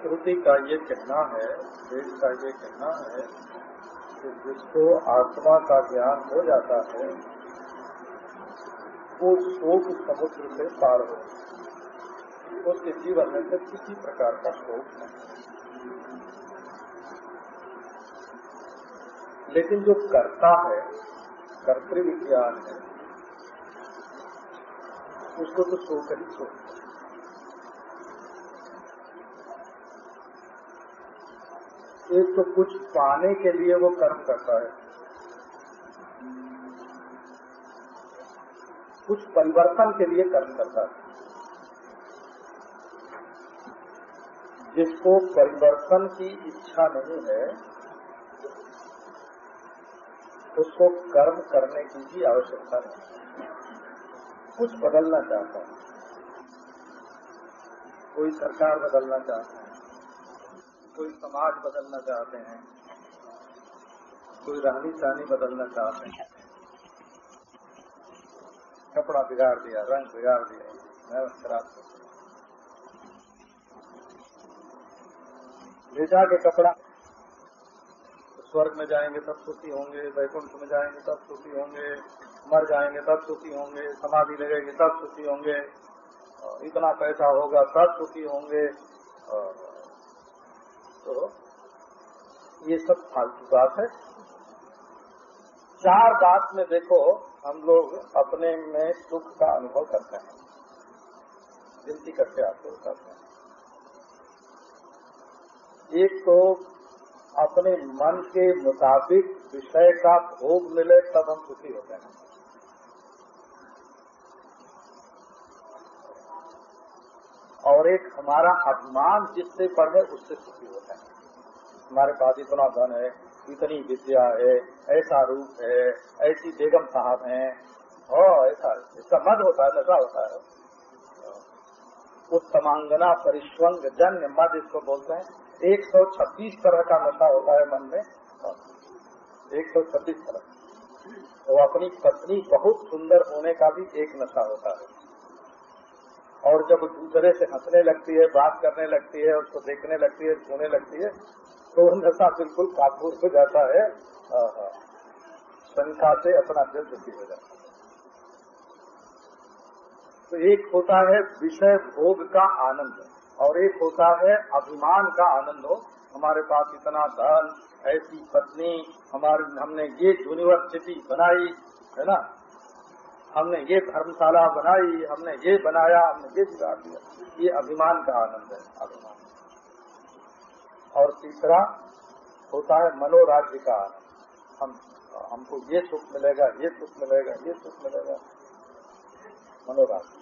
श्रुति का ये कहना है, वेद का ये कहना है कि जिसको आत्मा का ज्ञान हो जाता है, वो शोक समुद्र से पार हो। उसके जीवन में से किसी प्रकार का शोक नहीं। लेकिन जो करता है, कर्तृ विज्ञान है, उसको तो शोक ही शोक एक तो कुछ पाने के लिए वो कर्म करता है। कुछ परिवर्तन के लिए कर्म करता है। जिसको परिवर्तन की इच्छा नहीं है उसको कर्म करने की भी आवश्यकता नहीं। कुछ बदलना चाहता है। कोई सरकार बदलना चाहता है, कोई समाज बदलना चाहते हैं, कोई रहनी सहनी बदलना चाहते हैं। कपड़ा बिगाड़ दिया, रंग बिगाड़ दिया खराब कर भेजा के कपड़ा स्वर्ग में जाएँगे तब सुखी होंगे, वैकुंठ में जाएँगे तब सुखी होंगे, मर जाएँगे तब सुखी होंगे, समाधि लगेगी तब सुखी होंगे। इतना पैसा होगा तब सुखी होंगे। तो ये सब फालतू बात है। चार बात में देखो, हम लोग अपने में सुख का अनुभव करते हैं। गिनती करके आपको बताते हैं। एक तो अपने मन के मुताबिक विषय का भोग मिले तब हम सुखी होते हैं। और एक हमारा अभिमान जिससे पढ़े, उससे सुखी होता है। हमारे पास इतना धन है, इतनी विद्या है, ऐसा रूप है, ऐसी बेगम साहब हैं। हो, ऐसा, इसका मद होता है, नशा होता है। उत्तमांगना परिश्वंग जन्य मद इसको बोलते हैं। 126 तरह का नशा होता है मन में। 126 तरह। तो अपनी पत्नी बहुत सुंदर होने का भी एक नशा होता है। और जब दूसरे से हंसने लगती है, बात करने लगती है, उसको देखने लगती है छूने लगती है तो नशा बिल्कुल काबूर हो जाता है। शंका से अपना दिल दुखी हो जाता है। तो एक होता है विषय भोग का आनंद। और एक होता है अभिमान का आनंद। हो, हमारे पास इतना धन, ऐसी पत्नी, हमारे, हमने ये यूनिवर्सिटी बनाई, है ना? हमने ये धर्मशाला बनाई, हमने ये बनाया, हमने ये बिगाड़ दिया। ये अभिमान का आनंद है, अभिमान। और तीसरा होता है मनोराज्य का आनंद। हम, हमको ये सुख मिलेगा, ये सुख मिलेगा, ये सुख मिलेगा। मनोराज्य।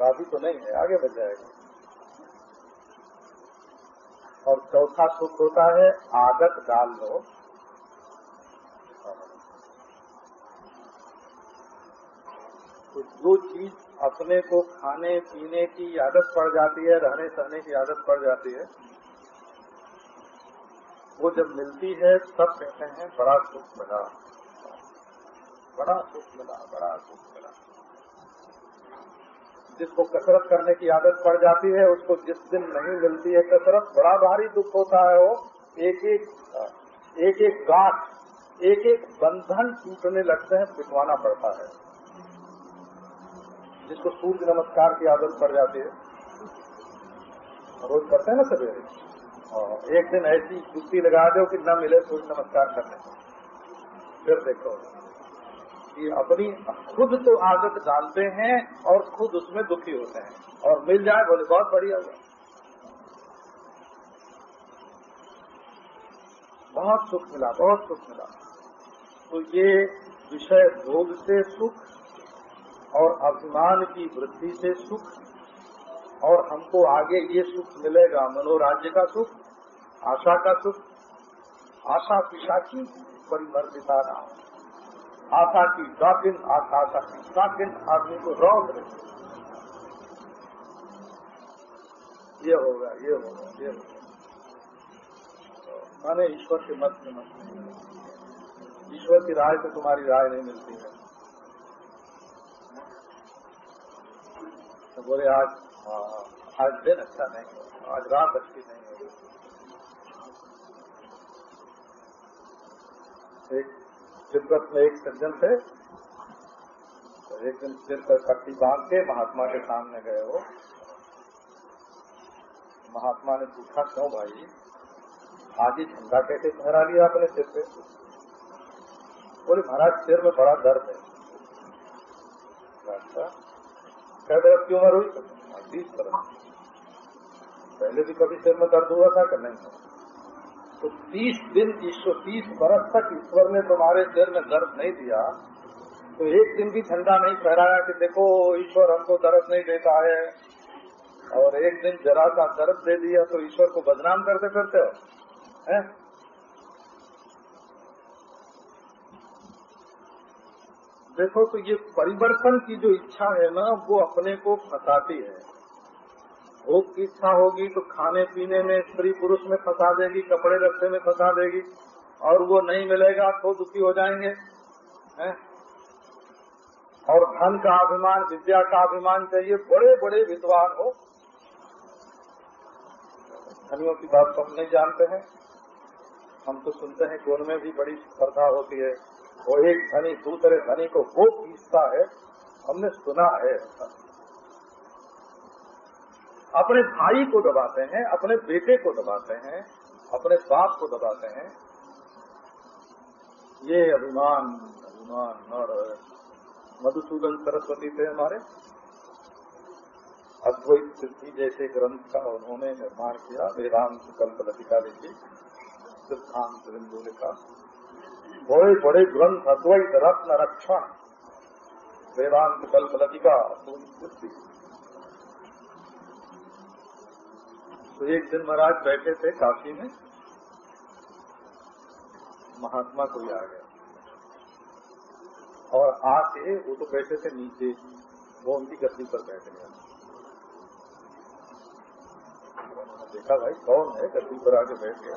राज़ी तो नहीं है, आगे बढ़ जाएगा। और चौथा सुख होता है आदत डाल लो। तो जो चीज़ अपने को खाने, पीने की आदत पड़ जाती है, रहने सहने की आदत पड़ जाती है, वो जब मिलती है, तब कहते हैं, बड़ा सुख मिला। बड़ा सुख मिला, बड़ा सुख मिला। जिसको कसरत करने की आदत पड़ जाती है, उसको जिस दिन नहीं मिलती है कसरत, बड़ा भारी दुख होता है वो। एक एक एक एक गांठ, एक एक बंधन टूटने लगते हैं, पिटवाना पड़ता है। जिसको सूर्य नमस्कार की आदत पड़ जाती है। रोज करते हैं ना सवेरे? और एक दिन ऐसी जुत्ती लगा दो कि न मिले सूर्य नमस्कार करने। फिर देखो। कि अपनी खुद तो आदत डालते हैं और खुद उसमें दुखी होते हैं। और मिल जाए, बोले, बहुत बढ़िया हुआ। बहुत सुख मिला, बहुत सुख मिला। तो ये विषय भोग से सुख और अभिमान की वृद्धि से सुख और हमको आगे ये सुख मिलेगा, मनोराज्य का सुख, आशा का सुख, आशा पिशाची परिवर्तिता नाम आशा की डाकिन आशा का। डाकिन आदमी को रौद ये होगा ये होगा ये होगा माने ईश्वर के मत में मत ईश्वर की राय से तुम्हारी राय नहीं मिलती है। तो बोले आज हाँ, आज दिन अच्छा नहीं हो आज रात अच्छी नहीं होगी एक तिब्बत में एक सज्जन थे। तो एक दिन सिर पर पट्टी बाँध के महात्मा के सामने गए हो महात्मा ने पूछा, क्यों भाई? आज ही झंडा कैसे ठहरा लिया अपने सिर पे? बोले, महाराज, सिर में बड़ा दर्द है। अच्छा। बरस की उम्र हुई बीस बरस। पहले भी कभी सिर में दर्द हुआ था कि नहीं तो तीस दिन, ईश्वर, तीस बरस तक ईश्वर ने तुम्हारे सिर में दर्द नहीं दिया तो एक दिन भी ठंडा नहीं फहराया कि देखो, ईश्वर हमको दर्द नहीं देता है और एक दिन जरा सा दर्द दे दिया तो ईश्वर को बदनाम करते फिरते हो, है? देखो तो ये परिवर्तन की जो इच्छा है ना, वो अपने को फंसाती है भोग की इच्छा होगी तो खाने पीने में, स्त्री पुरुष में फंसा देगी, कपड़े रस्ते में फंसा देगी, और वो नहीं मिलेगा तो दुखी हो जाएँगे, है? और धन का अभिमान, विद्या का अभिमान चाहिए बड़े बड़े विद्वान हो। धनियों की बात तो हम नहीं जानते हैं। हम तो सुनते हैं कि उनमें भी बड़ी स्पर्धा होती है। वो एक धनी, दूसरे धनी को वो पीसता है। हमने सुना है। अपने भाई को दबाते हैं, अपने बेटे को दबाते हैं, अपने बाप को दबाते हैं। ये अभिमान अभिमान और मधुसूदन सरस्वती थे हमारे। अद्वैत सिद्धि जैसे ग्रंथ का उन्होंने निर्माण किया, वेदांत कल्प लतिका लिखी, सिद्धांत बिंदु लिखा। बड़े बड़े ग्रंथ, अद्वैत रत्न रक्षण, वेदांत कल्प लतिका तो एक दिन महाराज बैठे थे काशी में। महात्मा कोई आ गया और आके वो तो बैठे थे नीचे। वो उनकी गद्दी पर बैठ गया देखा भाई, कौन है गद्दी पर आके बैठ गया?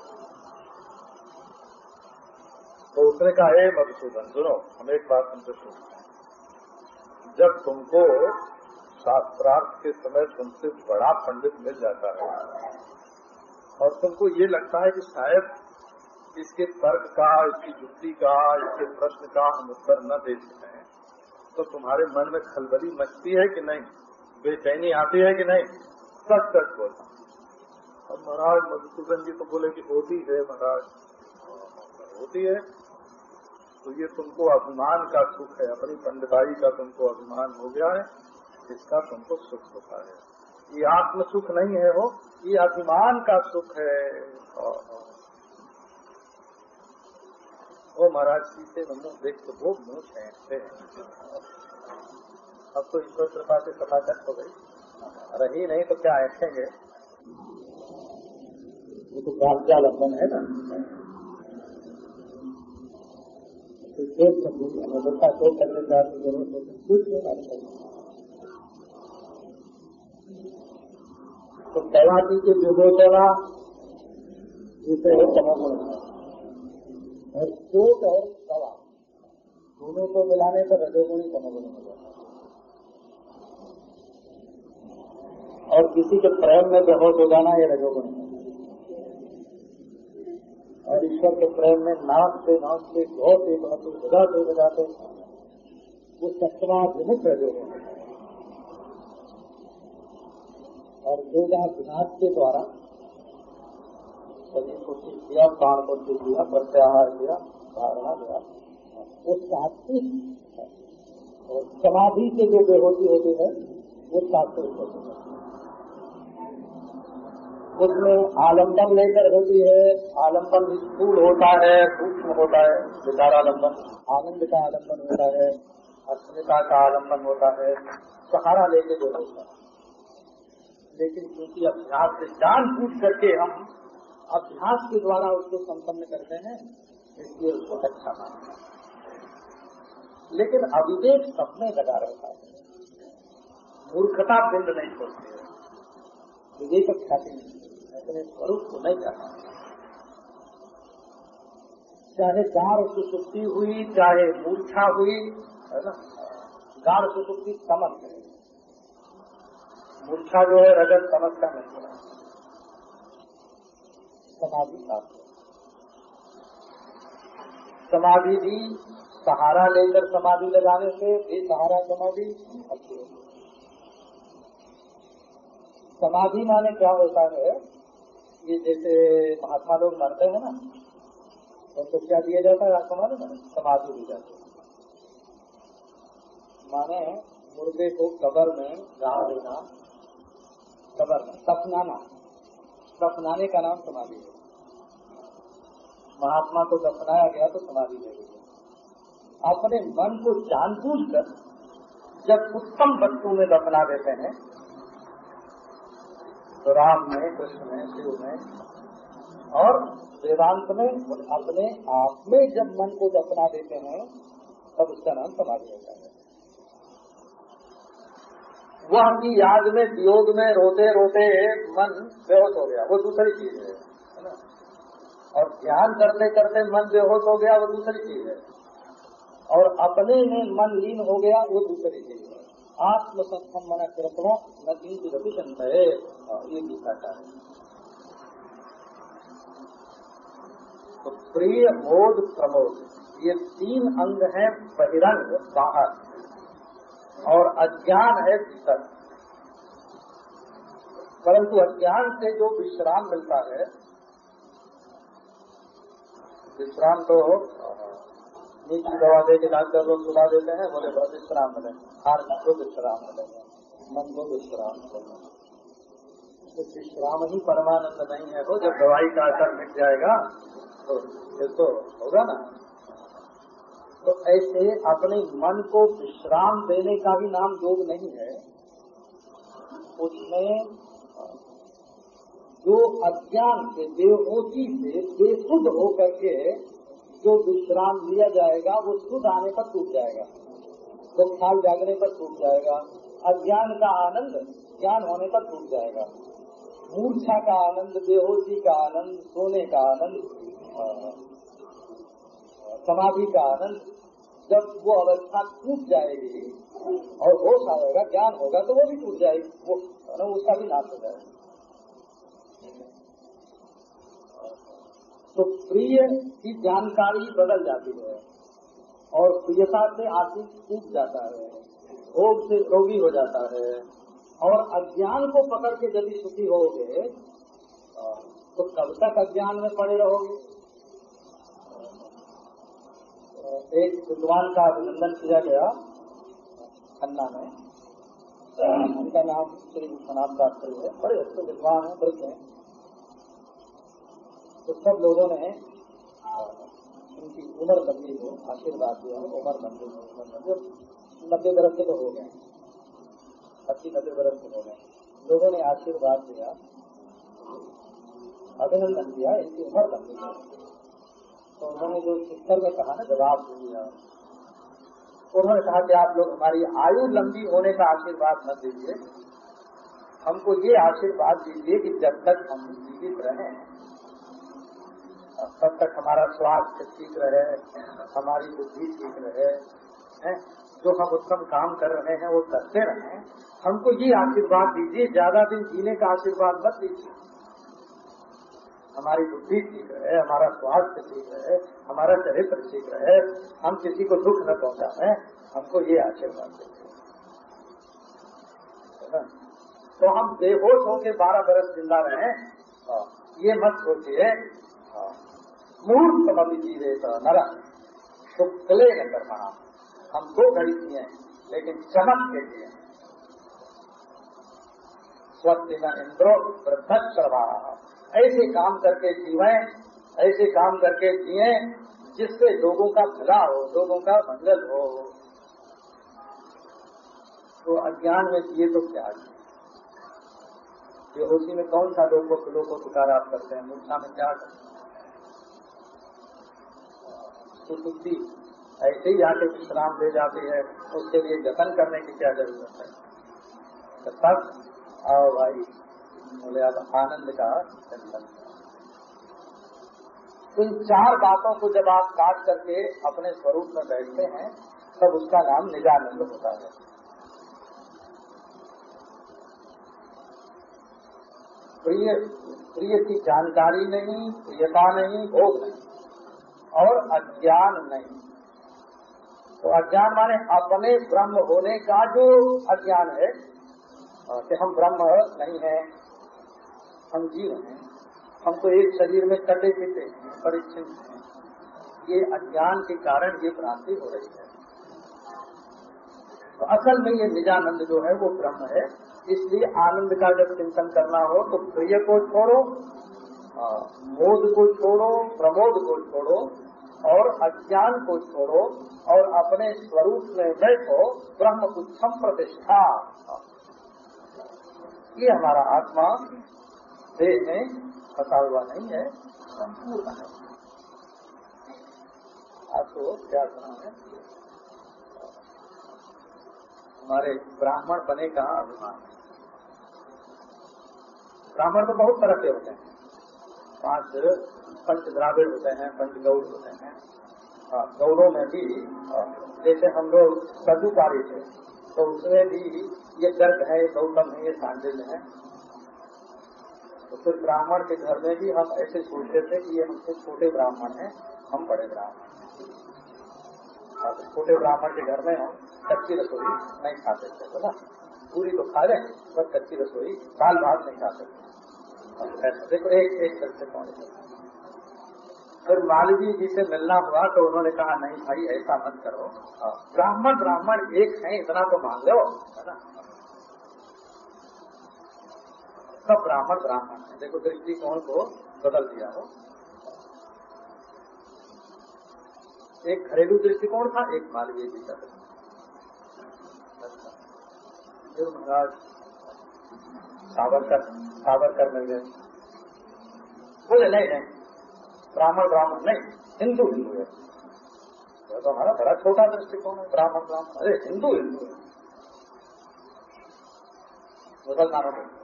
तो उसने कहा हे मधुसूदन, सुनो, हम एक बात तुमसे सुन जब तुमको शास्त्रार्थ के समय तुमसे बड़ा पंडित मिल जाता है। और तुमको ये लगता है कि शायद इसके तर्क का, इसकी युक्ति का, इसके प्रश्न का हम उत्तर न दे सकें तो तुम्हारे मन में खलबली मचती है कि नहीं? बेचैनी आती है कि नहीं? सच सच बोलना अब महाराज मधुसूदन जी तो बोले कि होती है महाराज। होती है। तो ये तुमको अभिमान का सुख है। अपनी पंडिताई का तुमको अभिमान हो गया है। इसका तुमको सुख होता है। ये आत्म सुख नहीं है वो, ये अभिमान का सुख है। वो महाराज शीशे से मुँह देख तो वो मुँह छेड़ते हैं। अब तो ईश्वर कृपा से सफाचक हो गई। रही नहीं तो क्या ऐठेंगे वो तो काल अपन है ना? तो अवस्था सोच करने ज़रूरत होती कुछ नहीं तो तैवाती के विभोचना जिसे है। तमोगुण और सोच और तवा दोनों को मिलाने पर रजोगुणी तमोगुण हो जाता और किसी के प्रेम में बेहोश हो जाना ये रजोगुण। है और ईश्वर के प्रेम में नाचते नाचते बहुत बहुत बजाते बजाते वो सप्तमाभिमुख जो है और योगाभ्यास के द्वारा शरीर को ठीक किया, प्राण को ठीक किया, प्रत्याहार किया, धारणा किया वो सात्विक और समाधि से जो बेहोती होती है, वो सात्विक होती है। उसमें आलंबन लेकर होती है। आलंबन स्थूल होता है, सूक्ष्म होता है विचार आलंबन आनंद का आलंबन होता है अस्मिता का आलंबन होता है, सहारा लेके जो होता है। लेकिन क्योंकि अभ्यास से जान पूछ करके हम अभ्यास के द्वारा उसको संपन्न करते हैं, इसलिए उसको अच्छा मानते हैं। लेकिन अविवेक में लगा रहता है। मूर्खता बिंद नहीं छोड़ती विवेक ख्याति नहीं अपने स्वरूप को नहीं जाना चाहे गाढ़ सुसुप्ति हुई, चाहे मूर्छा हुई, है ना? गाढ़ सुसुप्ति समझ है। मूर्छा जो है, रजत समझ का नहीं है। समाधि समाधि भी सहारा लेकर समाधि लगाने से सहारा समाधि अच्छी होती समाधि माने क्या होता है? ये जैसे महात्मा लोग मानते हैं ना, उनको क्या दिया जाता है? समाधि में समाधि दी जाती है। माने मुर्गे को कबर में गाड़ देना। कबर सपनाना सपनाने का नाम समाधि है। महात्मा को दफनाया गया तो समाधि ले गई अपने मन को जानबूझ कर जब उत्तम वस्तु में दफना देते हैं तो राम में, कृष्ण में, शिव में और वेदांत में अपने आप में जब मन को दफना देते हैं, तब उसका नाम समाधि होता है। वह की याद में वियोग में रोते रोते मन बेहोश हो गया। वो दूसरी चीज़ है और ध्यान करते करते मन बेहोश हो गया, वो दूसरी चीज़ है। और अपने में मन लीन हो गया, वो दूसरी चीज़ है। आत्मसत्म मन कृतवा न किंतु रवि है, ये दिखाता है। तो प्रिय मोद प्रमोद ये तीन अंग हैं, बहिरंग बाहर। और अज्ञान है भीतर परंतु अज्ञान से जो विश्राम मिलता है, विश्राम तो नीचे दवा दे के डॉक्टर लोग सुधा देते हैं, बोले बहुत विश्राम मिले हार को विश्राम मिलेगा मन को विश्राम मिलेगा तो विश्राम ही परमानंद नहीं है, वो जब दवाई का असर मिट जाएगा तो ये तो होगा ना। तो ऐसे अपने मन को विश्राम देने का भी नाम योग नहीं है। उसमें जो अज्ञान से, बेहोशी से बेसुद्ध होकर के जो विश्राम लिया जाएगा, वो शुद्ध आने पर टूट जाएगा। तो ख्याल जागने पर टूट जाएगा। अज्ञान का आनंद ज्ञान होने पर टूट जाएगा। मूर्छा का आनंद, बेहोशी का आनंद, सोने का आनंद समाधि का आनंद जब वो अवस्था टूट जाएगी और होश आएगा, ज्ञान होगा तो वो भी टूट जाएगी। वो ना उसका भी नाश हो जाएगा। तो प्रिय की जानकारी बदल जाती है और प्रियता से आशिक टूट जाता है भोग से रोगी हो जाता है और अज्ञान को पकड़ के यदि सुखी होगे तो कब तक अज्ञान में पड़े रहोगे। एक विद्वान का अभिनंदन किया गया, खन्ना में। उनका नाम श्री विश्वनाथ शास्त्री है। बड़े अच्छे विद्वान है, वृद्ध हैं। तो सब लोगों ने उनकी उम्र लंबी हो, आशीर्वाद दिया है, उम्र लंबी हो, उम्र लंबी नब्बे बरस के तो हो गए। अस्सी, नब्बे बरस के हो गए। लोगों ने आशीर्वाद दिया, अभिनंदन दिया, इनकी उम्र लंबी है। तो उन्होंने जो शिक्षर में कहा ना, जवाब दिया। उन्होंने कहा कि आप लोग, हमारी आयु लंबी होने का आशीर्वाद न दीजिए। हमको ये आशीर्वाद दीजिए कि जब तक हम जीवित रहे, तब तक हमारा स्वास्थ्य ठीक रहे, हमारी बुद्धि ठीक रहे, है? जो हम उत्तम काम कर रहे हैं, वो करते रहे। हमको ये आशीर्वाद दीजिए, ज़्यादा दिन जीने का आशीर्वाद मत दीजिए। हमारी बुद्धि ठीक रहे हमारा स्वास्थ्य ठीक रहे हमारा चरित्र ठीक रहे हम किसी को दुख न पहुँचाए हमको ये आशीर्वाद देते तो हम बेहोश होके बारह बरस ज़िंदा रहे हाँ, ये मत सोचिए हाँ, मूर्ख मत जीवे तो नरक शुक्ले न कर्मणा हम दो घड़ी दिए लेकिन चमक के लिए। स्वस्ति न इंद्रो वृद्धक रहा ऐसे काम करके जीवे, ऐसे काम करके जिए, जिससे लोगों का भला हो, लोगों का मंगल हो। तो अज्ञान में जिए तो क्या ये उसी में कौन सा लोगों को, लोग को पुकार आप करते हैं? मूर्खा में क्या करते हैं? सुशुद्धि ऐसे ही आके विश्राम दे जाती है, उसके लिए जतन करने की क्या ज़रूरत है? तो तब आओ भाई। बोले अब आनंद का चिंतन इन चार बातों को जब आप काट करके अपने स्वरूप में बैठते हैं, तब उसका नाम निजानंद होता है। प्रिय प्रिय की जानकारी नहीं, प्रियता नहीं, भोग नहीं, और अज्ञान नहीं। तो अज्ञान माने अपने ब्रह्म होने का जो अज्ञान है, कि हम ब्रह्म नहीं है। हम जीव हैं। हम तो एक शरीर में कटे पीते हैं परिचिन हैं। ये अज्ञान के कारण ये भ्रांति हो रही है। तो असल में ये निजानंद जो है, वो ब्रह्म है। इसलिए आनंद का जब चिंतन करना हो तो प्रिय को छोड़ो मोद को छोड़ो, प्रमोद को छोड़ो, और अज्ञान को छोड़ो, और अपने स्वरूप में बैठो, ब्रह्म कुच्छम प्रतिष्ठा। ये हमारा आत्मा। देह में फंसा हुआ नहीं है संपूर्ण है। आपको क्या सुना है। हमारे ब्राह्मण बने का अभिमान? है ब्राह्मण तो बहुत तरह के होते हैं। पाँच पंच द्राविड़ होते हैं पंच गौड़ होते हैं। हाँ, गौड़ों में भी जैसे हम लोग कद्दूकारी थे तो उसमें भी ये गर्ग है ये गौतम है ये सांडिल है। तो फिर ब्राह्मण के घर में भी हम ऐसे सोचते थे कि ये हमसे छोटे ब्राह्मण हैं, हम बड़े ब्राह्मण हैं। तो छोटे ब्राह्मण के घर में हम कच्ची रसोई नहीं खा सकते ना? पूरी तो खा लें, पर कच्ची रसोई साल बाद नहीं खा सकते देखो, एक एक दृष्टि कौन फिर मालवी जी से मिलना हुआ तो उन्होंने कहा, नहीं भाई, ऐसा मत करो। ब्राह्मण ब्राह्मण एक है, इतना तो मान लो, है ना? सब ब्राह्मण ब्राह्मण है। देखो दृष्टिकोण को बदल दिया हो। एक घरेलू दृष्टिकोण था, एक मालवीय जी का महाराज सावरकर सावरकर मिल गए। बोले, नहीं नहीं, ब्राह्मण ब्राह्मण नहीं, हिंदू हिंदू है। तो हमारा बड़ा छोटा दृष्टिकोण है, ब्राह्मण ब्राह्मण, अरे, हिंदू हिंदू है। मुसलमानों को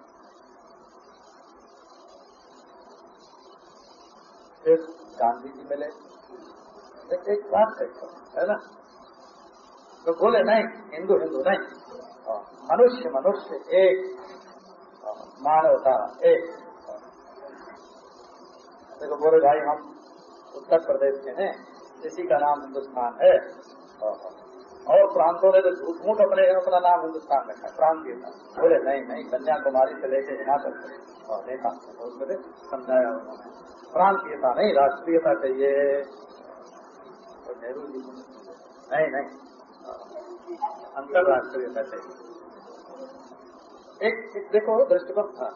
फिर गांधी जी मिले। एक बात है ना? तो बोले, नहीं, हिंदू हिंदू नहीं। मनुष्य मनुष्य एक मानवता एक। देखो, बोले, भाई, हम उत्तर प्रदेश के हैं, इसी का नाम हिंदुस्तान है। और प्रांतों ने तो झूठ मूठ अपने, अपना नाम हिंदुस्तान रखा प्रांतीय था बोले, नहीं नहीं, कन्याकुमारी से लेके हिमाचल और देखा, समझाया उन्होंने। प्रांतीयता नहीं राष्ट्रीयता चाहिए। तो नेहरू जी नहीं नहीं। अंतर्राष्ट्रीयता चाहिए। एक, एक देखो दृष्टिकोण था।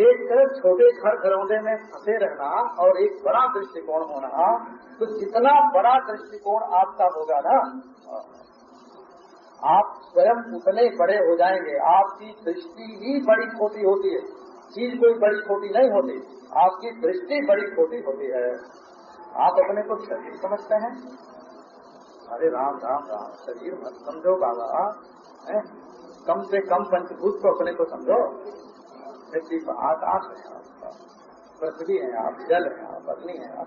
एक छोटे घर घरौंदे में फंसे रहना और एक बड़ा दृष्टिकोण होना तो जितना बड़ा दृष्टिकोण आपका होगा ना आप स्वयं उतने बड़े हो जाएँगे। आपकी दृष्टि ही बड़ी छोटी होती है। चीज़ कोई बड़ी छोटी नहीं होती। आपकी दृष्टि बड़ी छोटी होती है। आप अपने को शरीर समझते हैं? अरे राम राम राम, शरीर मत समझो बाबा। कम से कम पंचभूत को अपने को समझो। पर आकाश है आपका। पृथ्वी है आप, जल है आप, अग्नि है आप।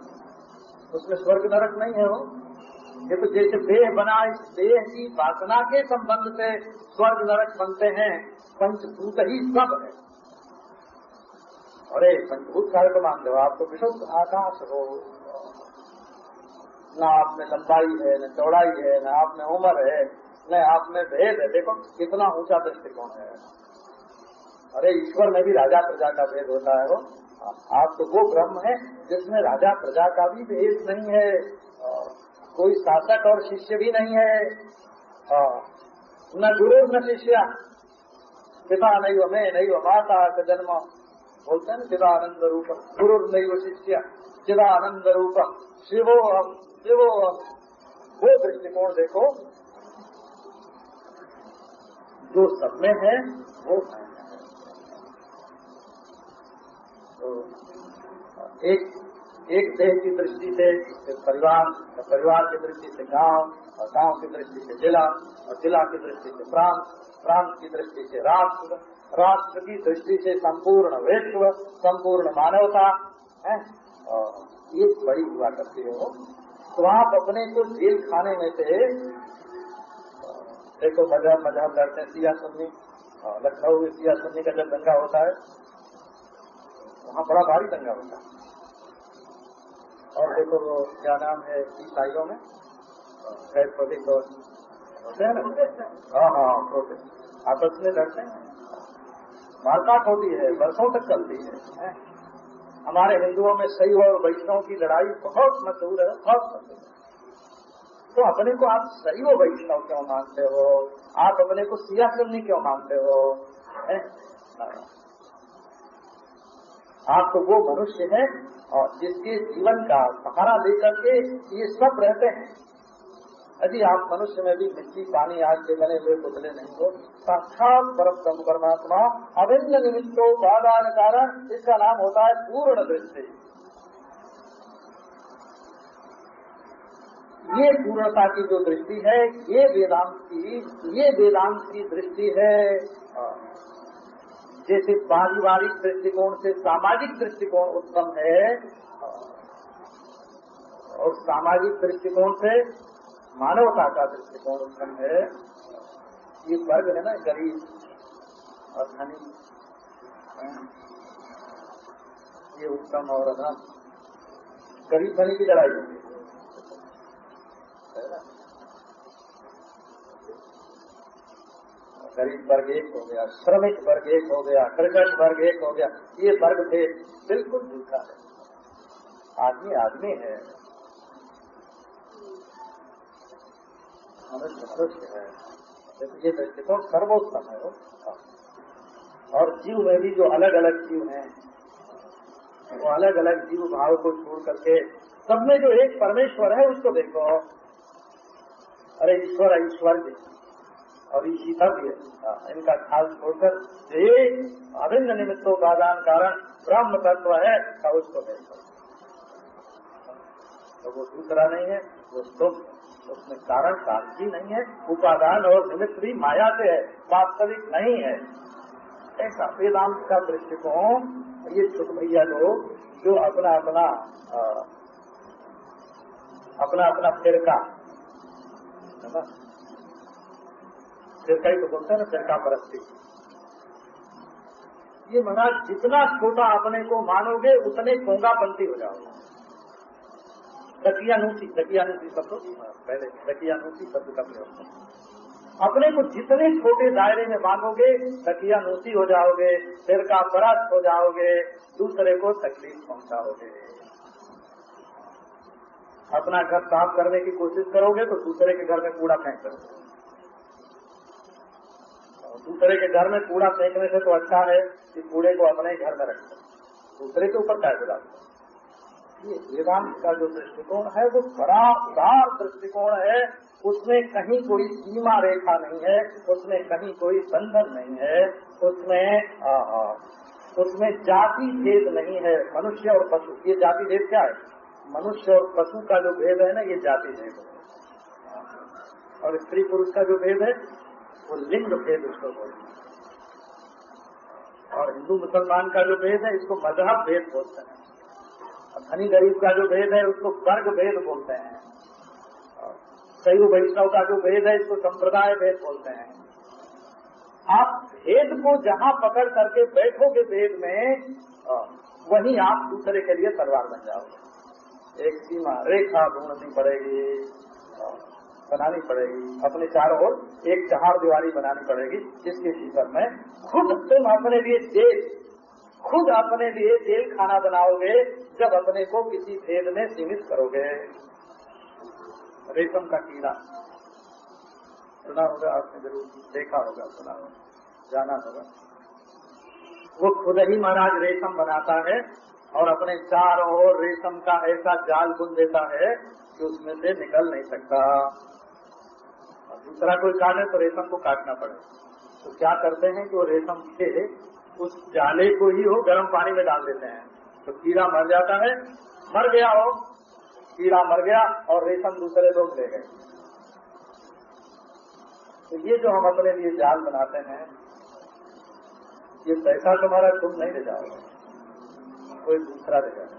उसमें स्वर्ग नरक नहीं है वो। ये तो जैसे देह बना, इस देह की वासना के संबंध से स्वर्ग नरक बनते हैं। पंचभूत ही सब है। अरे पंचभूत को मान दो आप तो विशुद्ध आकाश हो, न आप में लंबाई है, न चौड़ाई है, न आप में उम्र है, न आप में भेद है। देखो, कितना ऊँचा दृष्टिकोण है। अरे, ईश्वर में भी राजा प्रजा का भेद होता है वो। आप तो वो ब्रह्म है, जिसमें राजा प्रजा का भी भेद नहीं है कोई शासक और शिष्य भी नहीं है न गुरु, न शिष्य। पिता नहीं वो मैं नहीं वो माता का जन्म बोलते हैं चिदानंद रूप गुरु नहीं वो शिष्य चिदानंद रूप शिवो हम शिवो हम वो दृष्टिकोण देखो। जो सब में है, वो तो एक एक देह की दृष्टि से परिवार और परिवार की दृष्टि से गाँव, और गाँव की दृष्टि से जिला, और जिला की दृष्टि से प्रांत प्रांत की दृष्टि से राष्ट्र राष्ट्र की दृष्टि से संपूर्ण विश्व संपूर्ण मानवता है? और ये बड़ी हुआ करती हो तो आप अपने को जेल खाने में से देखो मज़हब मज़हब लड़ते हैं सिया सुन्नी लखनऊ में सिया सुन्नी का जब दंगा होता है वहाँ बड़ा भारी दंगा होता है। और देखो वो क्या नाम है ईसाइयों में? होते हैं। ना हाँ हाँ प्रोटेस्ट। आपस में लड़ते हैं। मारकाट होती है, वर्षों तक चलती है। हमारे हिंदुओं में शैव और वैष्णव की लड़ाई बहुत मशहूर है, बहुत मशहूर है। तो अपने को आप शैव वैष्णव क्यों मानते हो? आप अपने को सिया सुन्नी क्यों मानते हो? आप तो वो मनुष्य है और जिसके जीवन का सहारा लेकर के ये सब रहते हैं। यदि आप मनुष्य में भी मिट्टी, पानी, आग के बने हुए पुतले नहीं हो, साक्षात परम परमात्मा अभिन्न निमित्तो बाधान कारण इसका नाम होता है पूर्ण दृष्टि। ये पूर्णता की जो दृष्टि है, ये वेदांत की ये वेदांत की दृष्टि है। जैसे पारिवारिक दृष्टिकोण से सामाजिक दृष्टिकोण उत्तम है, और सामाजिक दृष्टिकोण से मानवता का दृष्टिकोण उत्तम है ये वर्ग है ना गरीब और धनी ये उत्तम और अधम, गरीब धनी की लड़ाई होती है। गरीब वर्ग एक हो गया, श्रमिक वर्ग एक हो गया कृषक वर्ग एक हो गया, ये वर्ग भेद बिल्कुल झूठा है। आदमी आदमी है। मनुष्य है। दृष्टिकोण सर्वोत्तम है, वो और जीव में भी जो अलग अलग जीव हैं, वो अलग अलग जीव भाव को छोड़ करके सब में जो एक परमेश्वर है, उसको देखो। अरे, ईश्वर ईश्वर और तक इनका ख्याल छोड़कर ये अभिन्न निमित्तों का दान कारण ब्रह्म तत्व है, उसको देखो। तो वो दूसरा नहीं है, वो तुम उसमें कारण शांति नहीं है उपादान और निमित्त भी माया से है वास्तविक नहीं है। ऐसा वेदांत का दृष्टिकोण ये छुट भैया लोग जो अपना अपना आ, अपना अपना फिरका ना? फिरका ही तो बोलते हैं ना फिरका परस्ती। ये महाराज जितना छोटा अपने को मानोगे उतने कोंगापंथी हो जाओगे। दकियानूसी दकियानूसी शब्द पहले दकियानूसी शब्द का प्रयोग अपने को जितने छोटे दायरे में मांगोगे दकियानूसी हो जाओगे फिर का परस्त हो जाओगे, दूसरे को तकलीफ़ पहुंचाओगे। अपना घर साफ़ करने की कोशिश करोगे तो दूसरे के घर में कूड़ा फेंक करोगे दूसरे के घर में कूड़ा फेंकने से तो अच्छा है कि कूड़े को अपने घर में रख दूसरे के ऊपर कैसे डालते ये वेदांत का जो दृष्टिकोण है, वो बड़ा उदार दृष्टिकोण है। उसमें कहीं कोई सीमा रेखा नहीं है, उसमें कहीं कोई बंधन नहीं है, उसमें उसमें जाति भेद नहीं है। मनुष्य और पशु, ये जाति भेद क्या है? मनुष्य और पशु का जो भेद है ना, ये जाति भेद है। और स्त्री पुरुष का जो भेद है, वो लिंग भेद उसको बोलते हैं। और हिंदू मुसलमान का जो भेद है, इसको मज़हब भेद बोलते हैं। धनी गरीब का जो भेद है, उसको वर्ग भेद बोलते हैं। शैव वैष्णव का जो भेद है, इसको संप्रदाय भेद बोलते हैं। आप भेद को जहाँ पकड़ करके बैठोगे भेद में वहीं आप दूसरे के लिए तलवार बन जाओगे। एक सीमा, रेखा ढूंढनी पड़ेगी बनानी पड़ेगी। अपने चारों ओर एक चार दीवारी बनानी पड़ेगी, जिसके भीतर में खुद तुम अपने लिए जेल खुद अपने लिए जेल खाना बनाओगे, जब अपने को किसी भेद में सीमित करोगे। रेशम का कीड़ा। सुना होगा आपने ज़रूर, देखा होगा, सुना होगा। जाना होगा। वो खुद ही महाराज रेशम बनाता है और अपने चारों ओर रेशम का ऐसा जाल बुन देता है कि उसमें से निकल नहीं सकता। दूसरा कोई काटे तो रेशम को काटना पड़े। तो क्या करते हैं कि वो रेशम के उस जाले को ही हो गर्म पानी में डाल देते हैं। तो कीड़ा मर जाता है, मर गया हो कीड़ा मर गया और रेशम दूसरे लोग ले गए। तो ये जो हम अपने लिए जाल बनाते हैं, ये पैसा तुम्हारा तुम नहीं ले जाओगे, कोई दूसरा ले जाएगा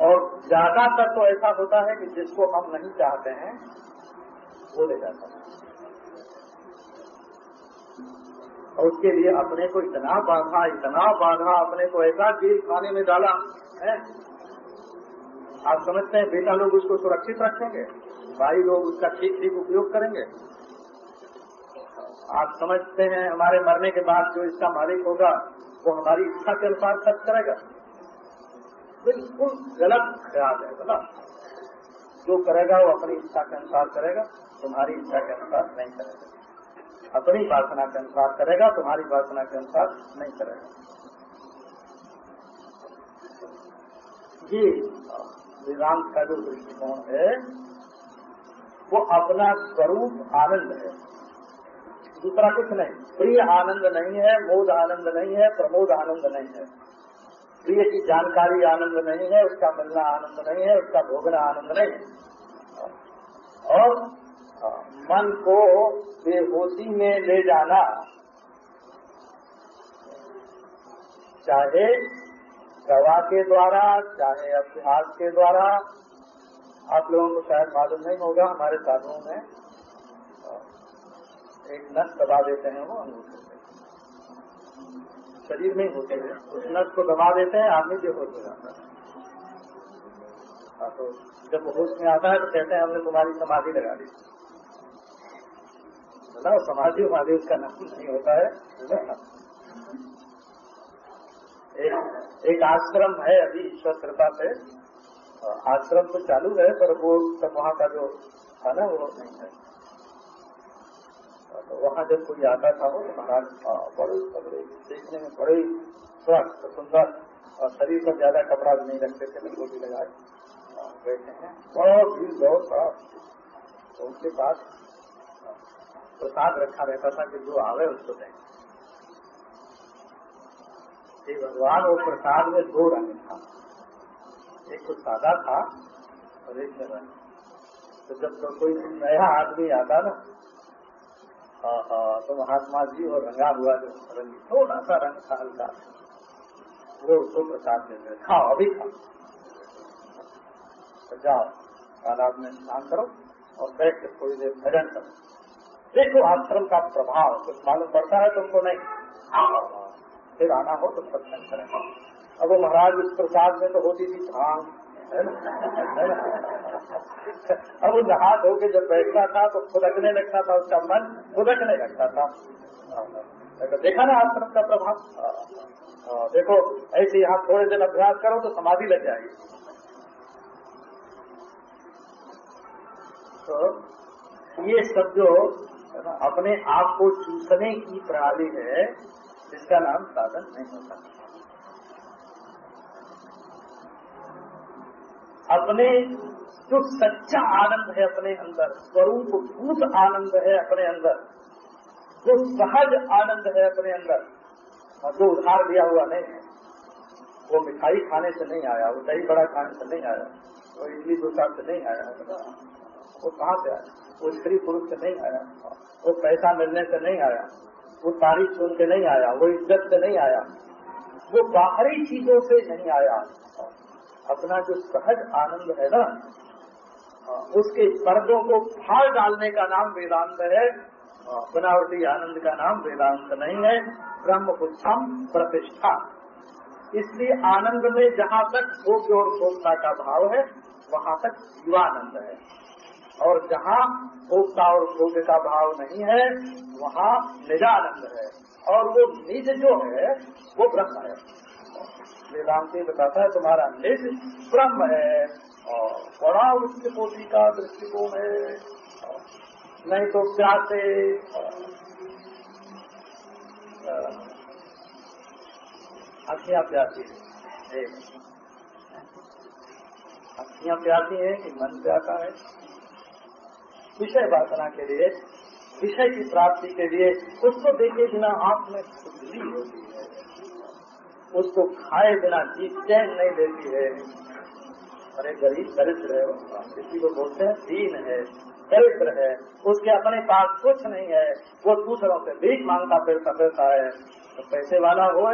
और ज़्यादातर तो ऐसा होता है कि जिसको हम नहीं चाहते हैं, वो ले जाता है। और उसके लिए अपने को इतना बांधा इतना बांधा, अपने को ऐसा जेल खाने में डाला, है? आप समझते हैं, बेटा लोग उसको सुरक्षित रखेंगे, भाई लोग उसका ठीक ठीक उपयोग करेंगे। आप समझते हैं, हमारे मरने के बाद जो इसका मालिक होगा, वो हमारी इच्छा के अनुसार खर्च करेगा। बिल्कुल गलत ख्याल है बोला जो करेगा, वो अपनी इच्छा के अनुसार करेगा, तुम्हारी इच्छा के अनुसार नहीं। अपनी वासना के अनुसार करेगा, तुम्हारी वासना के अनुसार नहीं करेगा। ये वेदांत का जो दृष्टिकोण है, वो अपना स्वरूप आनंद है। दूसरा कुछ नहीं। प्रिय आनंद नहीं है, मोद आनंद नहीं है, प्रमोद आनंद नहीं है। प्रिय की जानकारी आनंद नहीं है, उसका मिलना आनंद नहीं है, उसका भोगना आनंद नहीं है। और मन को बेहोशी में ले जाना। चाहे दवा के द्वारा, चाहे अभ्यास के द्वारा, आप लोगों को शायद मालूम नहीं होगा, हमारे साधुओं में, एक नस दबा देते हैं वो, अंगूठे शरीर में होते हैं। उस नस को दबा देते हैं, आदमी बेहोश हो। जाता है तो जब होश में आता है तो कहते हैं, हमने तुम्हारी समाधि लगा दी। बोला समाधि उमाधि उसका नाम नहीं होता है एक एक आश्रम है अभी ईश्वर कृपा से आश्रम तो चालू है, पर वो सब वहाँ का जो था ना, वो नहीं है। तो वहाँ जब कोई आता था वो तो महाराज बड़े बड़े देखने में बड़े स्वस्थ सुंदर, और शरीर पर ज़्यादा कपड़ा भी नहीं रखते थे लंगो भी लगाए बैठे हैं। बहुत भीड़ बहुत बड़ा तो उनके पास प्रसाद रखा रहता था कि जो आवे उसको दें। भगवान और प्रसाद में दो रंग था। एक तो सादा था और एक में रंग तो जब तो कोई नया आदमी आता ना हाँ हाँ तो महात्मा जी और रंगा हुआ जो रंग थोड़ा सा रंग था, हल्का। वो उसको प्रसाद दे रहे खाओ अभी खाओ तो जाओ तालाब में स्नान करो और बैठ के थोड़ी देर भजन करो। देखो, आश्रम का प्रभाव, कुछ मालूम पड़ता है तुमको नहीं? फिर आना हो तो सत्संग करेंगे। अब वो महाराज उस प्रसाद में तो होती थी भाँग अब वो नहा धो के जब बैठता था तो खुदकने लगता था, उसका मन खुदकने लगता था। देखा ना आश्रम का प्रभाव? देखो, ऐसे यहाँ थोड़े दिन अभ्यास करो तो समाधि लग जाएगी। तो ये सब जो अपने आप को चूसने की प्रणाली है, जिसका नाम साधन नहीं होता अपने जो सच्चा आनंद है अपने अंदर, स्वरूप भूत आनंद है अपने अंदर, जो सहज आनंद है अपने अंदर, और जो उधार दिया हुआ नहीं है, वो मिठाई खाने से नहीं आया, वो दही बड़ा खाने से नहीं आया, वो इडली डोसा से नहीं आया, वो कहाँ से आया? वो स्त्री पुरुष से नहीं आया। वो पैसा मिलने से नहीं आया। वो तारीफ़ सुन के नहीं आया। वो इज़्ज़त से नहीं आया। वो बाहरी चीज़ों से नहीं आया। अपना जो सहज आनंद है ना, उसके पर्दों को फाड़ डालने का नाम वेदांत है। बनावटी आनंद का नाम वेदांत नहीं है। ब्रह्म कुच्छम प्रतिष्ठा। इसलिए आनंद में जहाँ तक भोग्य और भोक्ता का भाव है, वहाँ तक जीवानंद है। और जहाँ भोक्ता और भोग्य का भाव नहीं है, वहाँ निजानंद है। और वो निज जो है, वो ब्रह्म है। वेदांति बताता है, तुम्हारा निज ब्रह्म है। और बड़ा उच्च कोटि का दृष्टिकोण है। नहीं तो प्यासे अखियाँ प्यासी है। अखियाँ प्यासी है कि मन प्यासा है। विषय वासना के लिए, विषय की प्राप्ति के लिए, उसको देखे बिना आँख में खुजली होती है। उसको खाए बिना जीत चैन नहीं देती है। अरे गरीब दरिद्र है किसी को बोलते हैं, दीन है, दरिद्र है, उसके अपने पास कुछ नहीं है, वो दूसरों से भीख माँगता फिरता फिरता है। तो पैसे वाला हो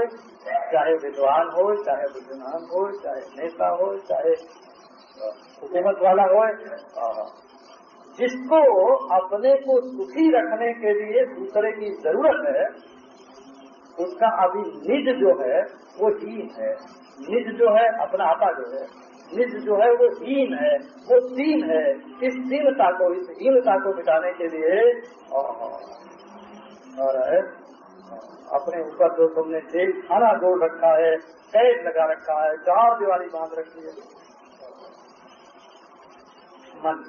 चाहे विद्वान हो चाहे बुद्धिमान हो चाहे नेता हो चाहे हुकूमत वाला हो। जिसको अपने को सुखी रखने के लिए दूसरे की ज़रूरत है, उसका अभी निज जो है, वो हीन है। निज जो है, अपना आपा जो है। निज जो है, वो हीन है। वो तीन है। इस दीनता को, इस हीनता को मिटाने के लिए और अपने ऊपर जो तुमने जेल खाना जोड़ रखा है, कैद लगा रखा है चार दीवारी बाँध रखी है। मन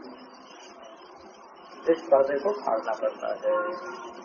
इस पर्दे को फाड़ना पड़ता है।